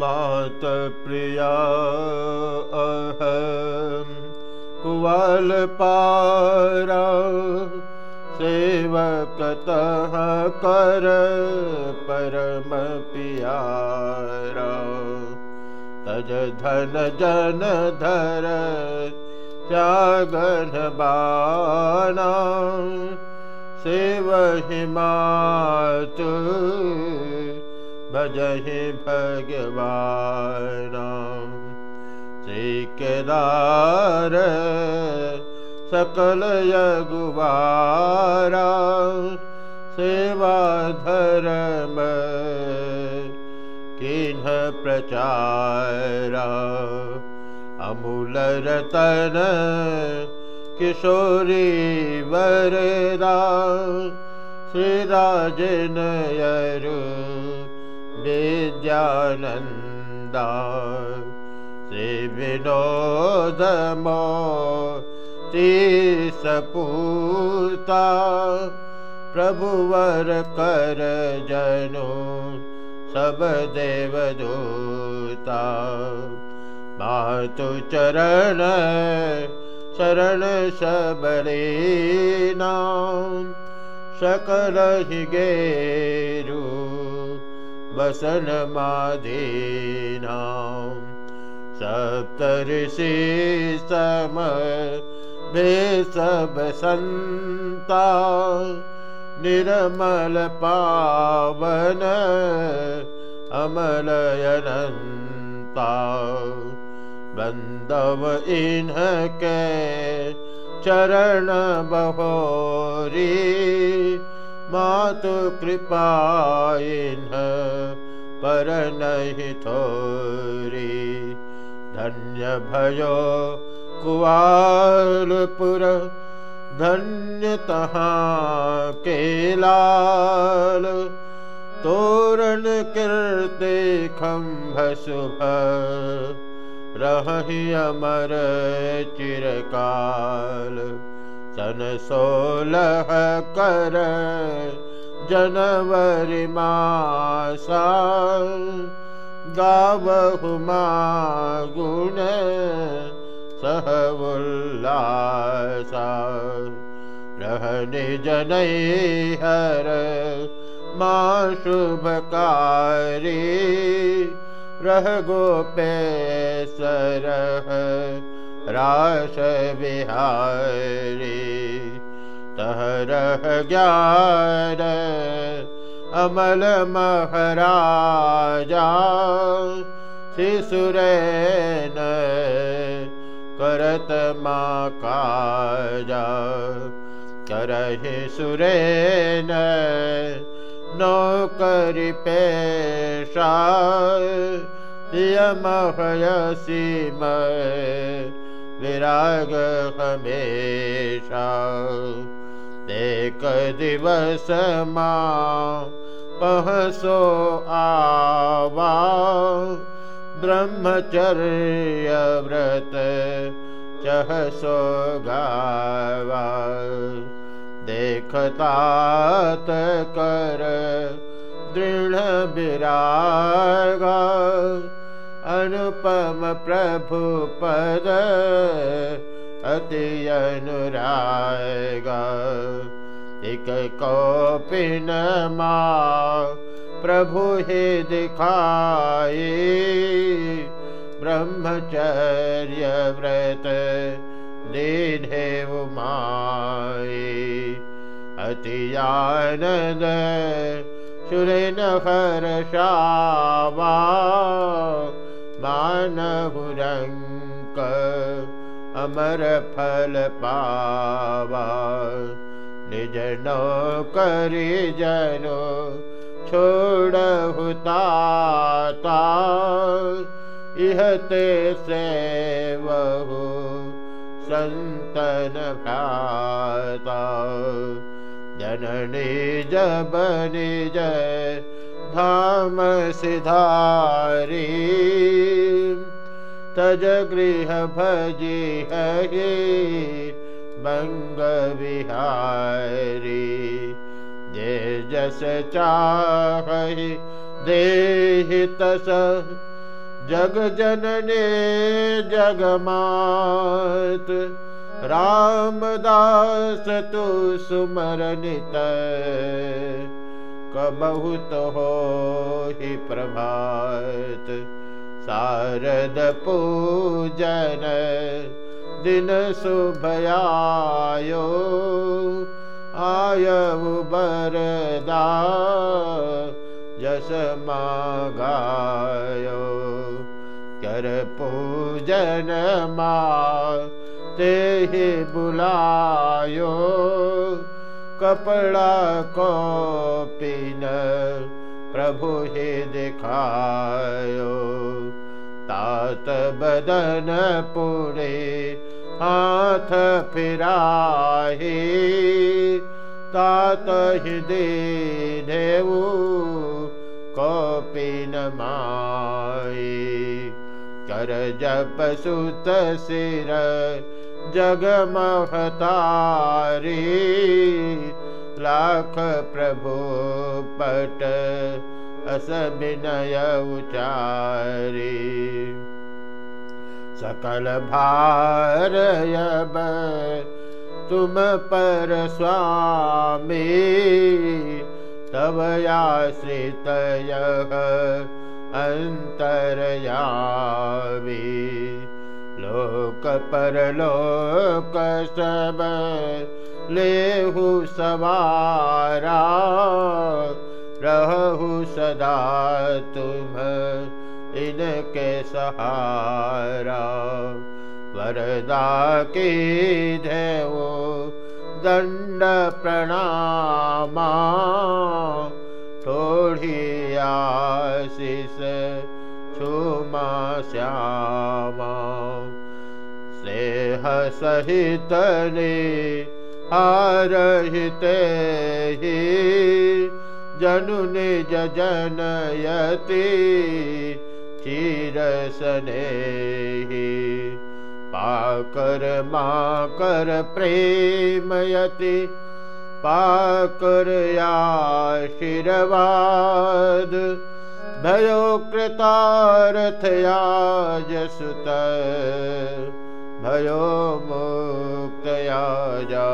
मात प्रिया अह पारा सेवकतः कर परम तज धन जन धर त्यागन बाना सेवहि मातु भजहि भगवान केदार सकल यगुवारा सेवा धर्म किन्ह प्रचारा। अमूल रतन किशोरी वरदा श्रीराजनयरु विद्यानन्दा श्री विनोदमो सपूता सब देवदूता। मातु चरण शरण सबलेना सकल हि गेरु वसन माधीना सप्तऋषि सम बे सब संता निर्मल पावन अमलयनन्ता बन्दव इन्हके चरण बहोरी मातु कृपा पर नहि थोरी धन्य भयो कुवालपुर धन्यतः केलाल। तोरण कीर्ते खम्भ शुभ रहि अमर चिरकाल सन सोलह कर जनवरी मासा गावहु मा गुण सह रहने जनै हर मा शुभकारी। रह गोपे सरह राश बिहारी। रह ज्ञान अमल महराजा शिशुरैन करत मा काजा करहि सुरेन नौकरि पेशा यमहयसीम विराग हमेशा एक दिवस मा पहसो आवा। ब्रह्मचर्य व्रत चहसो गावा। देखतात कर दृढ़ विरागा अनुपम प्रभु पद अति अनुरागा एक कौपिन मा प्रभु हे दिखाए। ब्रह्मचर्य व्रत दीधे माए अति आनंद सुरेन हर्षावा मानहुरङ्क अमर फल पावा निज करि जनो इहते सेवहु सन्तन भ्राता। जननी जब निज धाम सिधारी तज गृह भजी हहि बङ्ग विहारी जे जस चाहि देहि तस जग जनने जगमात। रामदास तु सुमरनित, कबहुत हो ही प्रभात। शारद पूजन दिन शुभयायो। आयु बरदा यश मागायो। कर पूजन मा ते बुलायो। कपड़ा को पिन प्रभु ही दिखायो तात बदन पुणे हाथ फिराही। तात ही दे देऊ कौपिन माई कर जप सुत सिर जगमहतारी लाख प्रभु पट अस विनय उचारी सकल भारयब तुम पर स्वामी तव आश्रितयः अन्तर्यावी लोक परलोक सब लेहु सवारा रहु सदा तुम इनके सहारा। वरदा के देवो, दंड प्रणामा, थोड़ी आशीष छुमा श्यामा। सेह सहित ने हारहिते जनु निज जनयति चिरसने पाकर माकर प्रेमयति पाकर आशीर्वाद। भयो कृतार्थया जसुत भयो मुक्तया जा